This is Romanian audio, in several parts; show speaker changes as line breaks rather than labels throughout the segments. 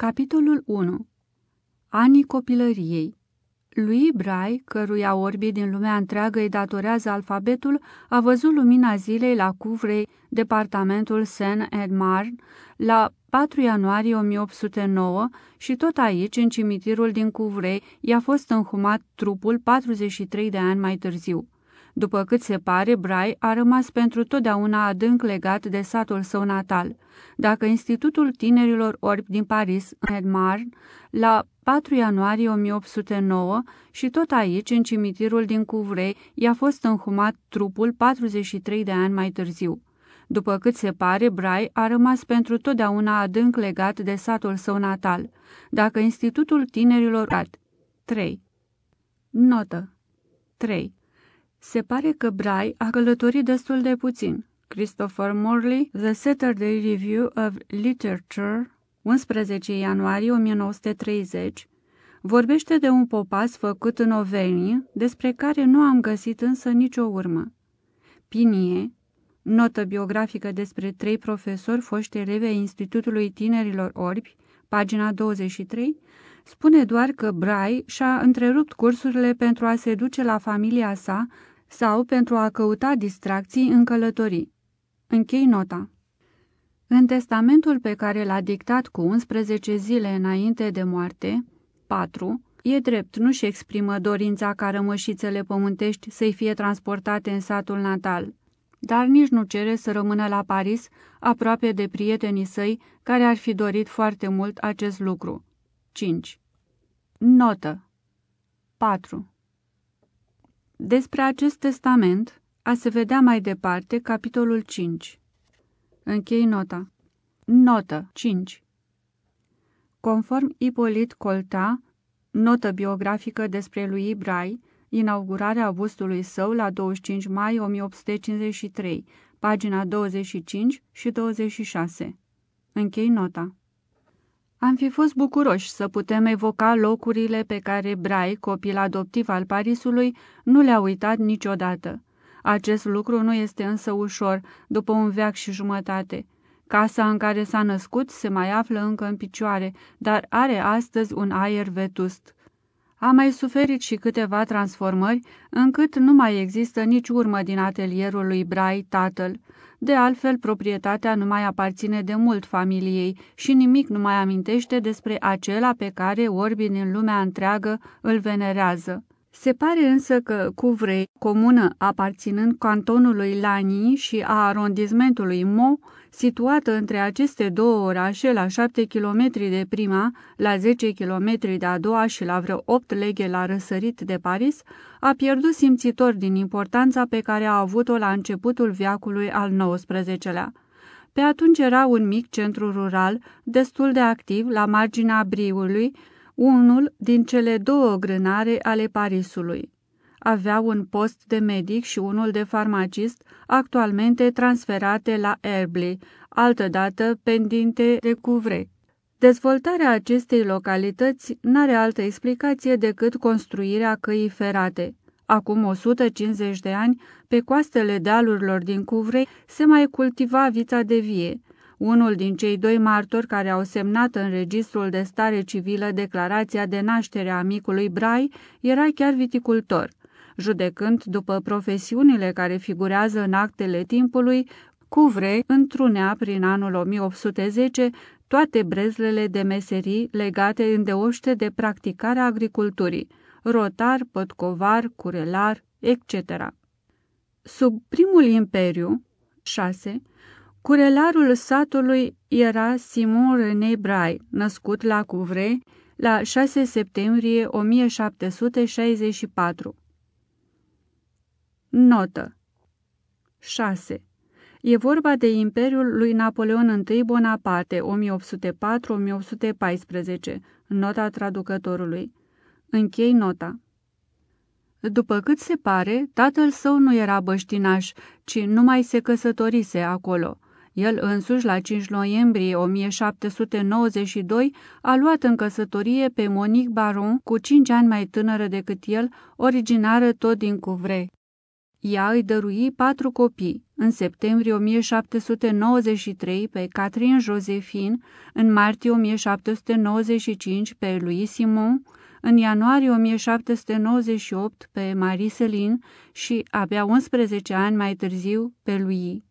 Capitolul 1 Anii copilăriei lui Brai, căruia orbii din lumea întreagă îi datorează alfabetul, a văzut lumina zilei la Couvrey, departamentul Seine-et-Marne, la 4 ianuarie 1809 și tot aici, în cimitirul din Couvrey, i-a fost înhumat trupul 43 de ani mai târziu. După cât se pare, Brai a rămas pentru totdeauna adânc legat de satul său natal. Dacă Institutul Tinerilor Orbi din Paris, Edmar, la 4 ianuarie 1809 și tot aici, în cimitirul din Couvray, i-a fost înhumat trupul 43 de ani mai târziu. După cât se pare, Brai a rămas pentru totdeauna adânc legat de satul său natal. Dacă Institutul Tinerilor 3. Notă 3. Se pare că Brai a călătorit destul de puțin. Christopher Morley, The Saturday Review of Literature, 11 ianuarie 1930, vorbește de un popas făcut în Auvergne, despre care nu am găsit însă nicio urmă. Pinie, notă biografică despre trei profesori foști elevi ai Institutului Tinerilor Orbi, pagina 23, spune doar că Brai și-a întrerupt cursurile pentru a se duce la familia sa sau pentru a căuta distracții în călătorii. Închei nota. În testamentul pe care l-a dictat cu 11 zile înainte de moarte, 4, e drept, nu-și exprimă dorința ca rămășițele pământești să-i fie transportate în satul natal, dar nici nu cere să rămână la Paris, aproape de prietenii săi, care ar fi dorit foarte mult acest lucru. 5. Notă 4. Despre acest testament a se vedea mai departe capitolul 5. Închei nota. Notă 5. Conform Ipolit Colta, notă biografică despre lui Brai, inaugurarea bustului său la 25 mai 1853, pagina 25 și 26. Închei nota. Am fi fost bucuroși să putem evoca locurile pe care Brai, copil adoptiv al Parisului, nu le-a uitat niciodată. Acest lucru nu este însă ușor, după un veac și jumătate. Casa în care s-a născut se mai află încă în picioare, dar are astăzi un aer vetust. A mai suferit și câteva transformări, încât nu mai există nici urmă din atelierul lui Brai, tatăl. De altfel, proprietatea nu mai aparține de mult familiei și nimic nu mai amintește despre acela pe care orbii din lumea întreagă îl venerează. Se pare însă că Cuvrei, comună aparținând cantonului Lani și a arondismentului Mo, situată între aceste două orașe la 7 km de prima, la 10 km de a doua și la vreo 8 leghe la răsărit de Paris, a pierdut simțitor din importanța pe care a avut-o la începutul viacului al XIX-lea. Pe atunci era un mic centru rural, destul de activ, la marginea Briului, unul din cele două grânare ale Parisului. Avea un post de medic și unul de farmacist, actualmente transferate la Herbley, altădată pendinte de Couvray. Dezvoltarea acestei localități n-are altă explicație decât construirea căii ferate. Acum 150 de ani, pe coastele dealurilor din Couvray se mai cultiva vița de vie, unul din cei doi martori care au semnat în registrul de stare civilă declarația de naștere a micului Brai era chiar viticultor. Judecând după profesiunile care figurează în actele timpului, Cuvre întrunea prin anul 1810 toate brezlele de meserii legate îndeoște de practicarea agriculturii, rotar, pătcovar, curelar, etc. Sub primul imperiu, 6, Curelarul satului era Simon René Bray, născut la Couvray la 6 septembrie 1764. Notă 6. E vorba de Imperiul lui Napoleon I Bonaparte, 1804-1814, nota traducătorului. Închei nota. După cât se pare, tatăl său nu era băștinaș, ci numai se căsătorise acolo – el însuși, la 5 noiembrie 1792, a luat în căsătorie pe Monique Baron, cu 5 ani mai tânără decât el, originară tot din Couvray. Ea îi dărui patru copii, în septembrie 1793 pe Catherine Josephine, în martie 1795 pe Louis Simon, în ianuarie 1798 pe Marie Celine și abia 11 ani mai târziu pe Louis.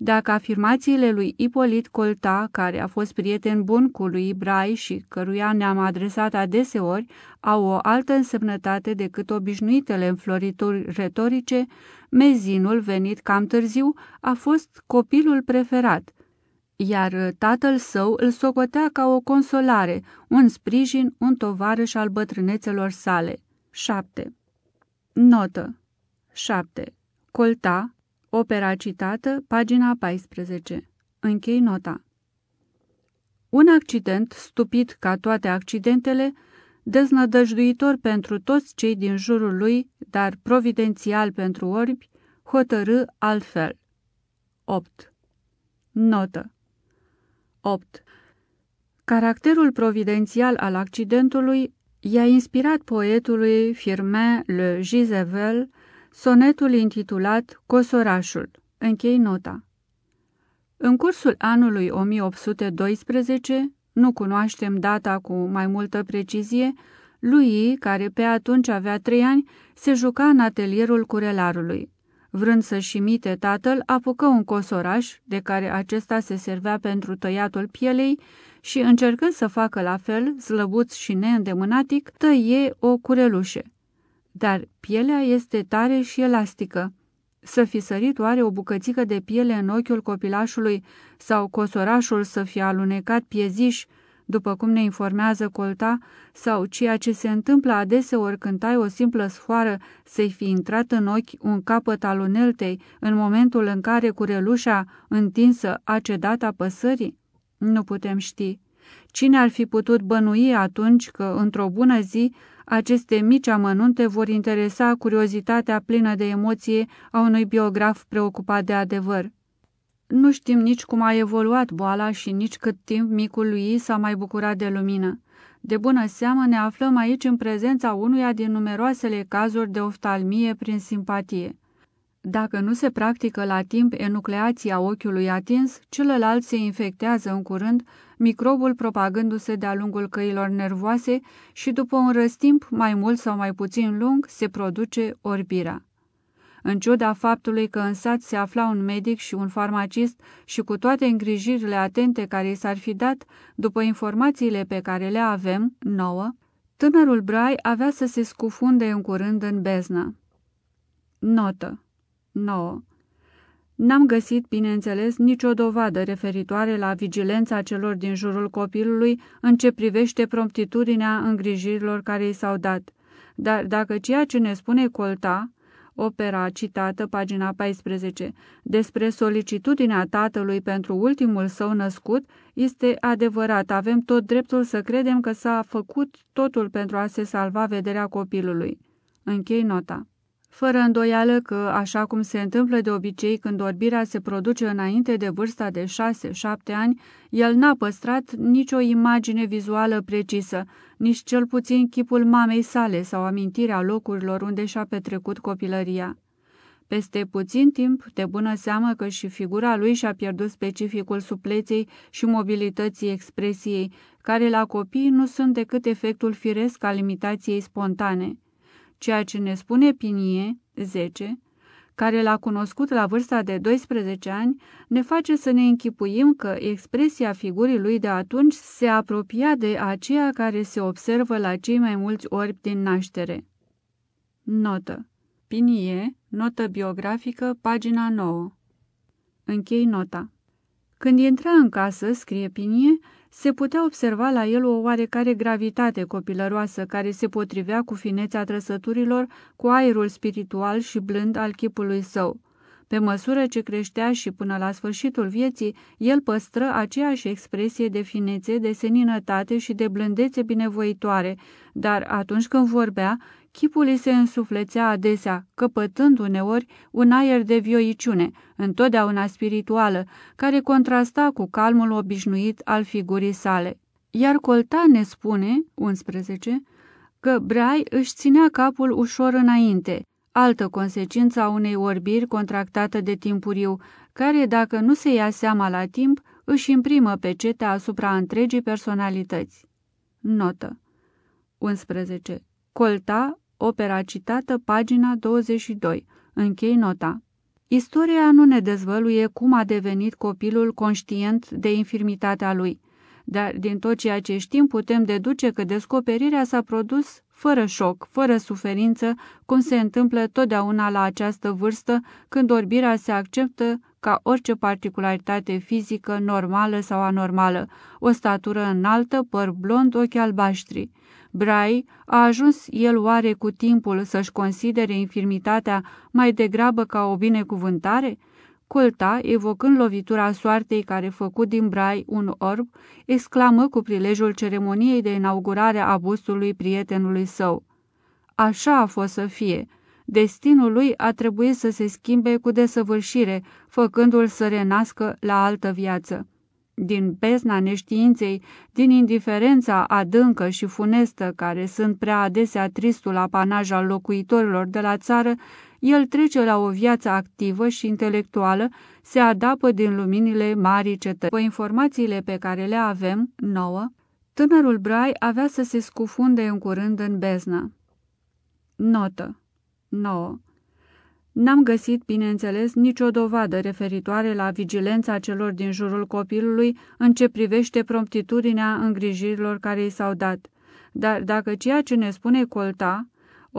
Dacă afirmațiile lui Ipolit Colta, care a fost prieten bun cu lui Brai și căruia ne-am adresat adeseori, au o altă însemnătate decât obișnuitele înflorituri retorice, mezinul venit cam târziu a fost copilul preferat, iar tatăl său îl socotea ca o consolare, un sprijin, un tovarăș al bătrânețelor sale. 7. Notă 7. Colta, Opera citată, pagina 14. Închei nota. Un accident, stupid ca toate accidentele, deznădăjduitor pentru toți cei din jurul lui, dar providențial pentru orbi, hotărâ altfel. 8. Notă 8. Caracterul providențial al accidentului i-a inspirat poetului Firmin Le Gisevel sonetul intitulat Cosorașul. Închei nota. În cursul anului 1812, nu cunoaștem data cu mai multă precizie, lui, care pe atunci avea trei ani, se juca în atelierul curelarului. Vrând să-și imite tatăl, apucă un cosoraș, de care acesta se servea pentru tăiatul pielei, și, încercând să facă la fel, slăbuț și neîndemânatic, tăie o curelușe dar pielea este tare și elastică. Să fi sărit oare o bucățică de piele în ochiul copilașului sau cosorașul să fie alunecat pieziș, după cum ne informează Colta, sau ceea ce se întâmplă adeseori când ai o simplă sfoară să-i fi intrat în ochi un capăt al uneltei în momentul în care curelușa întinsă a cedat apăsării? Nu putem ști. Cine ar fi putut bănui atunci că, într-o bună zi, aceste mici amănunte vor interesa curiozitatea plină de emoție a unui biograf preocupat de adevăr. Nu știm nici cum a evoluat boala și nici cât timp micul lui s-a mai bucurat de lumină. De bună seamă ne aflăm aici în prezența unuia din numeroasele cazuri de oftalmie prin simpatie. Dacă nu se practică la timp enucleația ochiului atins, celălalt se infectează în curând, microbul propagându-se de-a lungul căilor nervoase și după un răstimp mai mult sau mai puțin lung se produce orbirea. În ciuda faptului că în sat se afla un medic și un farmacist și cu toate îngrijirile atente care i s-ar fi dat, după informațiile pe care le avem, nouă, tânărul Brai avea să se scufunde în curând în beznă. Notă 9. N-am găsit, bineînțeles, nicio dovadă referitoare la vigilența celor din jurul copilului în ce privește promptitudinea îngrijirilor care i s-au dat. Dar dacă ceea ce ne spune Colta, opera citată, pagina 14, despre solicitudinea tatălui pentru ultimul său născut, este adevărat, avem tot dreptul să credem că s-a făcut totul pentru a se salva vederea copilului. Închei nota. Fără îndoială că, așa cum se întâmplă de obicei când orbirea se produce înainte de vârsta de 6-7 ani, el n-a păstrat nicio imagine vizuală precisă, nici cel puțin chipul mamei sale sau amintirea locurilor unde și-a petrecut copilăria. Peste puțin timp, de bună seamă că și figura lui și-a pierdut specificul supleței și mobilității expresiei, care la copii nu sunt decât efectul firesc al imitației spontane ceea ce ne spune Pinie 10, care l-a cunoscut la vârsta de 12 ani, ne face să ne închipuim că expresia figurii lui de atunci se apropia de aceea care se observă la cei mai mulți orbi din naștere. Notă Pinie, notă biografică, pagina 9 Închei nota. Când intra în casă, scrie Pinie, se putea observa la el o oarecare gravitate copilăroasă care se potrivea cu finețea trăsăturilor, cu aerul spiritual și blând al chipului său. Pe măsură ce creștea și până la sfârșitul vieții, el păstră aceeași expresie de finețe, de seninătate și de blândețe binevoitoare, dar atunci când vorbea, chipul îi se însuflețea adesea, căpătând uneori un aer de vioiciune, întotdeauna spirituală, care contrasta cu calmul obișnuit al figurii sale. Iar Colta ne spune, 11, că Brai își ținea capul ușor înainte, altă consecință a unei orbiri contractată de timpuriu, care, dacă nu se ia seama la timp, își imprimă pecetea asupra întregii personalități. Notă 11. Colta, opera citată, pagina 22. Închei nota. Istoria nu ne dezvăluie cum a devenit copilul conștient de infirmitatea lui, dar din tot ceea ce știm putem deduce că descoperirea s-a produs fără șoc, fără suferință, cum se întâmplă totdeauna la această vârstă, când orbirea se acceptă ca orice particularitate fizică, normală sau anormală, o statură înaltă, păr blond, ochi albaștri. Brai a ajuns el oare cu timpul să-și considere infirmitatea mai degrabă ca o binecuvântare? Colta, evocând lovitura soartei care făcut din Brai un orb, exclamă cu prilejul ceremoniei de inaugurare a bustului prietenului său. Așa a fost să fie. Destinul lui a trebuit să se schimbe cu desăvârșire, făcându-l să renască la altă viață din bezna neștiinței, din indiferența adâncă și funestă care sunt prea adesea tristul apanaj al locuitorilor de la țară, el trece la o viață activă și intelectuală, se adapă din luminile marii cetăți. După informațiile pe care le avem, nouă, tânărul Brai avea să se scufunde în curând în beznă. Notă 9. N-am găsit, bineînțeles, nicio dovadă referitoare la vigilența celor din jurul copilului în ce privește promptitudinea îngrijirilor care i s-au dat. Dar dacă ceea ce ne spune Colta,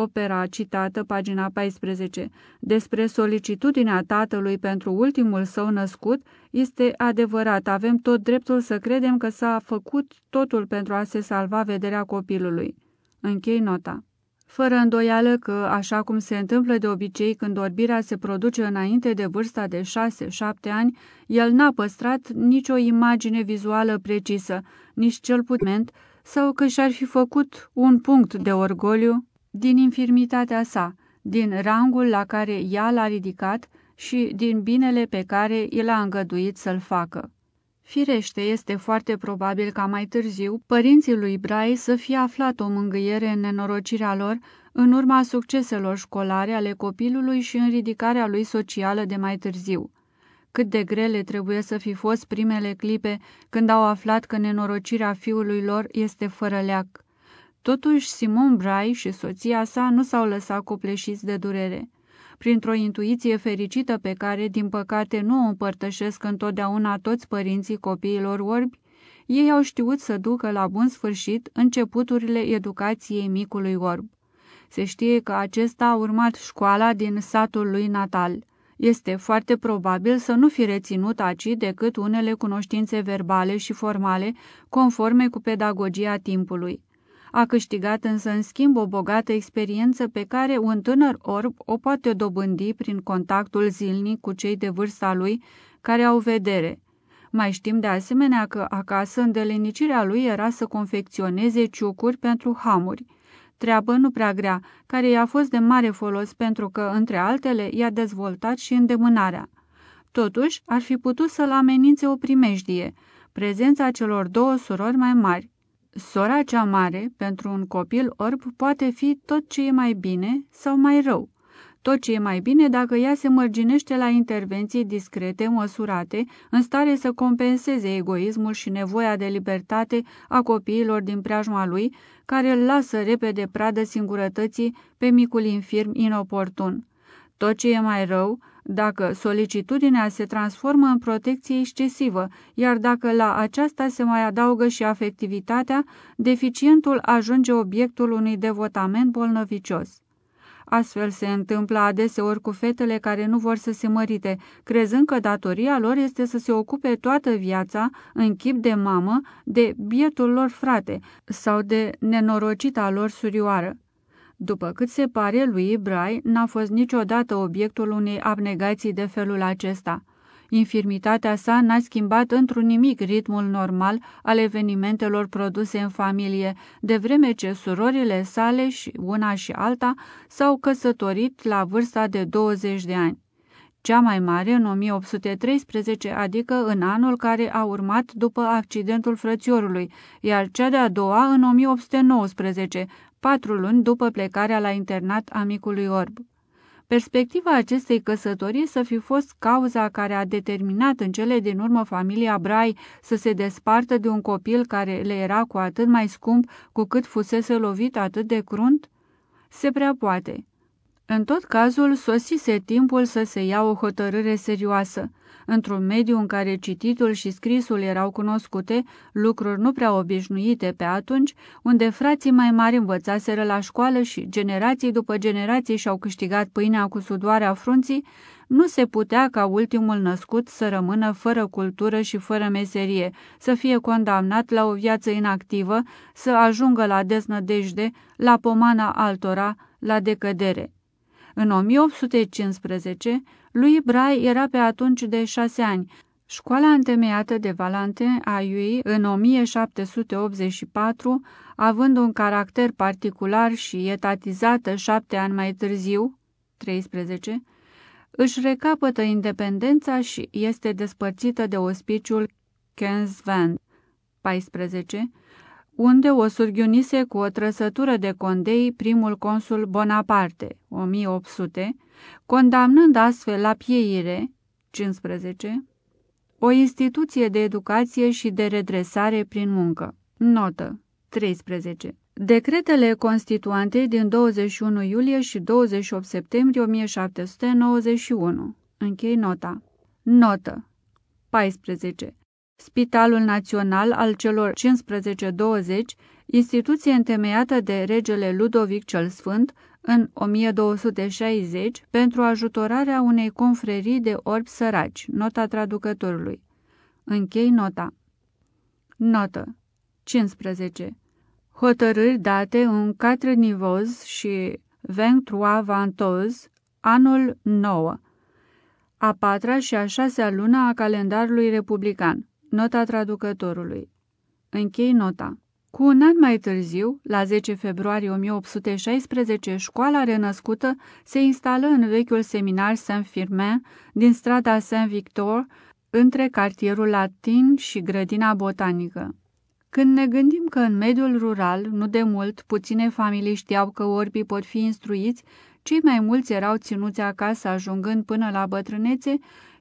opera citată, pagina 14, despre solicitudinea tatălui pentru ultimul său născut, este adevărat, avem tot dreptul să credem că s-a făcut totul pentru a se salva vederea copilului. Închei nota. Fără îndoială că, așa cum se întâmplă de obicei când orbirea se produce înainte de vârsta de 6-7 ani, el n-a păstrat nicio imagine vizuală precisă, nici cel puțin, sau că și-ar fi făcut un punct de orgoliu din infirmitatea sa, din rangul la care ea l-a ridicat și din binele pe care el a îngăduit să-l facă. Firește, este foarte probabil ca mai târziu părinții lui Brai să fie aflat o mângâiere în nenorocirea lor în urma succeselor școlare ale copilului și în ridicarea lui socială de mai târziu. Cât de grele trebuie să fi fost primele clipe când au aflat că nenorocirea fiului lor este fără leac. Totuși, Simon Brai și soția sa nu s-au lăsat copleșiți de durere printr-o intuiție fericită pe care, din păcate, nu o împărtășesc întotdeauna toți părinții copiilor orbi, ei au știut să ducă la bun sfârșit începuturile educației micului orb. Se știe că acesta a urmat școala din satul lui natal. Este foarte probabil să nu fi reținut aci decât unele cunoștințe verbale și formale, conforme cu pedagogia timpului. A câștigat însă în schimb o bogată experiență pe care un tânăr orb o poate dobândi prin contactul zilnic cu cei de vârsta lui care au vedere. Mai știm de asemenea că acasă îndelenicirea lui era să confecționeze ciucuri pentru hamuri. Treabă nu prea grea, care i-a fost de mare folos pentru că, între altele, i-a dezvoltat și îndemânarea. Totuși, ar fi putut să-l amenințe o primejdie, prezența celor două surori mai mari. Sora cea mare, pentru un copil orb, poate fi tot ce e mai bine sau mai rău. Tot ce e mai bine dacă ea se mărginește la intervenții discrete, măsurate, în stare să compenseze egoismul și nevoia de libertate a copiilor din preajma lui, care îl lasă repede pradă singurătății pe micul infirm inoportun. Tot ce e mai rău, dacă solicitudinea se transformă în protecție excesivă, iar dacă la aceasta se mai adaugă și afectivitatea, deficientul ajunge obiectul unui devotament bolnăvicios. Astfel se întâmplă adeseori cu fetele care nu vor să se mărite, crezând că datoria lor este să se ocupe toată viața, în chip de mamă, de bietul lor frate sau de nenorocita lor surioară. După cât se pare, lui Brai n-a fost niciodată obiectul unei abnegații de felul acesta. Infirmitatea sa n-a schimbat într-un nimic ritmul normal al evenimentelor produse în familie, de vreme ce surorile sale și una și alta s-au căsătorit la vârsta de 20 de ani. Cea mai mare în 1813, adică în anul care a urmat după accidentul frățiorului, iar cea de-a doua în 1819, patru luni după plecarea la internat a micului orb. Perspectiva acestei căsătorii să fi fost cauza care a determinat în cele din urmă familia Brai să se despartă de un copil care le era cu atât mai scump cu cât fusese lovit atât de crunt? Se prea poate. În tot cazul, sosise timpul să se ia o hotărâre serioasă. Într-un mediu în care cititul și scrisul erau cunoscute, lucruri nu prea obișnuite pe atunci, unde frații mai mari învățaseră la școală și generații după generații și-au câștigat pâinea cu sudoarea frunții, nu se putea ca ultimul născut să rămână fără cultură și fără meserie, să fie condamnat la o viață inactivă, să ajungă la deznădejde, la pomana altora, la decădere. În 1815, lui Brai era pe atunci de șase ani. Școala întemeiată de Valentin Ayui în 1784, având un caracter particular și etatizată șapte ani mai târziu, 13, își recapătă independența și este despărțită de ospiciul Kensvand, 14, unde o surghiunise cu o trăsătură de condei primul consul Bonaparte, 1800, condamnând astfel la pieire, 15, o instituție de educație și de redresare prin muncă. Notă 13. Decretele constituante din 21 iulie și 28 septembrie 1791. Închei nota. Notă 14. Spitalul Național al celor 15-20, instituție întemeiată de regele Ludovic cel Sfânt în 1260 pentru ajutorarea unei confrerii de orbi săraci, nota traducătorului. Închei nota. Notă 15. Hotărâri date în Quatre Niveaux și 23 Vantose, anul 9, a patra și a șasea lună a calendarului republican. Nota traducătorului. Închei nota. Cu un an mai târziu, la 10 februarie 1816, școala renăscută se instală în vechiul seminar Saint-Firmin din strada Saint-Victor, între cartierul latin și grădina botanică. Când ne gândim că în mediul rural, nu de mult, puține familii știau că orbii pot fi instruiți, cei mai mulți erau ținuți acasă ajungând până la bătrânețe,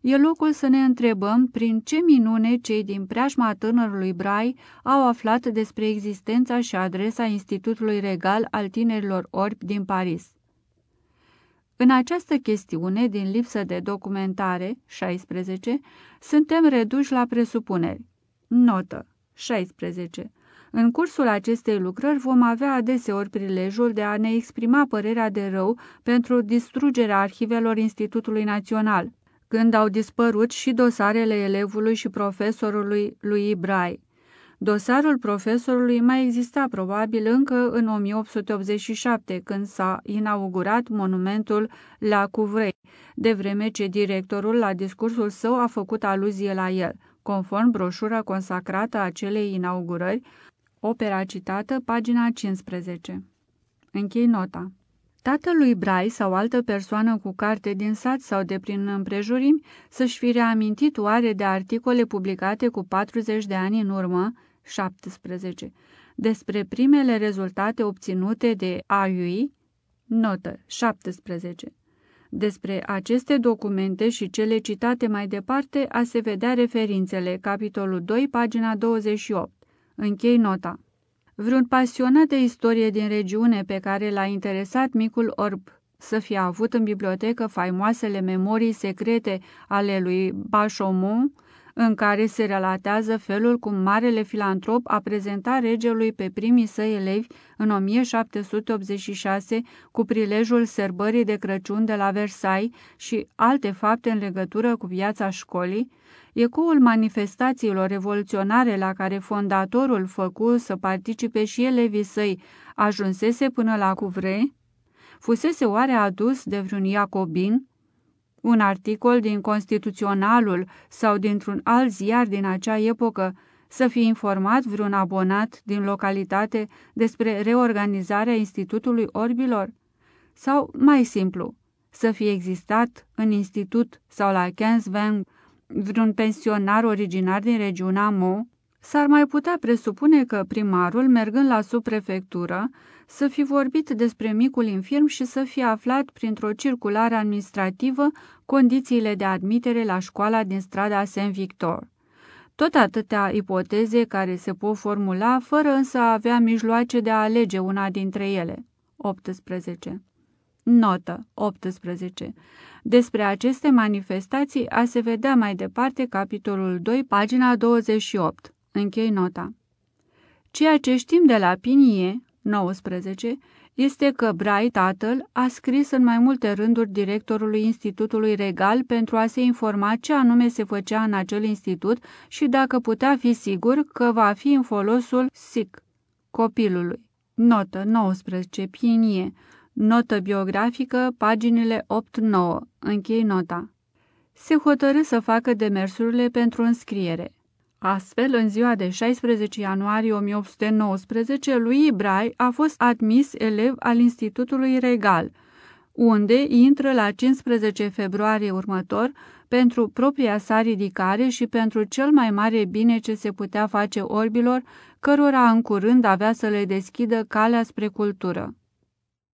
e locul să ne întrebăm prin ce minune cei din preajma tânărului Brai au aflat despre existența și adresa Institutului Regal al Tinerilor Orbi din Paris. În această chestiune, din lipsă de documentare, 16, suntem reduși la presupuneri. Notă 16. În cursul acestei lucrări vom avea adeseori prilejul de a ne exprima părerea de rău pentru distrugerea arhivelor Institutului Național, când au dispărut și dosarele elevului și profesorului lui Brai. Dosarul profesorului mai exista probabil încă în 1887, când s-a inaugurat monumentul la Cuvrei, de vreme ce directorul la discursul său a făcut aluzie la el, conform broșura consacrată acelei inaugurări, opera citată, pagina 15. Închei nota. Tatălui Brai sau altă persoană cu carte din sat sau de prin împrejurimi să-și fi reamintit oare de articole publicate cu 40 de ani în urmă, 17, despre primele rezultate obținute de AUI, notă 17. Despre aceste documente și cele citate mai departe a se vedea referințele, capitolul 2, pagina 28. Închei nota. Vreun pasionat de istorie din regiune pe care l-a interesat micul orb să fie avut în bibliotecă faimoasele memorii secrete ale lui Bachaumont, în care se relatează felul cum marele filantrop a prezentat regelui pe primii săi elevi în 1786 cu prilejul sărbării de Crăciun de la Versailles și alte fapte în legătură cu viața școlii, ecoul manifestațiilor revoluționare la care fondatorul făcu să participe și elevii săi ajunsese până la Cuvre, fusese oare adus de vreun iacobin, un articol din Constituționalul sau dintr-un alt ziar din acea epocă să fi informat vreun abonat din localitate despre reorganizarea Institutului Orbilor? Sau, mai simplu, să fi existat în institut sau la Kensveng vreun pensionar originar din regiunea Mo, S-ar mai putea presupune că primarul, mergând la subprefectură, să fi vorbit despre micul infirm și să fi aflat printr-o circulare administrativă condițiile de admitere la școala din strada Saint-Victor. Tot atâtea ipoteze care se pot formula, fără însă a avea mijloace de a alege una dintre ele. 18. Notă 18. Despre aceste manifestații a se vedea mai departe capitolul 2, pagina 28. Închei nota. Ceea ce știm de la Pinie, 19, este că Brai, tatăl, a scris în mai multe rânduri directorului Institutului Regal pentru a se informa ce anume se făcea în acel institut și dacă putea fi sigur că va fi în folosul SIC, copilului. Notă 19. Pinie. Notă biografică, paginile 8-9. Închei nota. Se hotărâ să facă demersurile pentru înscriere. Astfel, în ziua de 16 ianuarie 1819, lui Brai a fost admis elev al Institutului Regal, unde intră la 15 februarie următor pentru propria sa ridicare și pentru cel mai mare bine ce se putea face orbilor, cărora în curând avea să le deschidă calea spre cultură.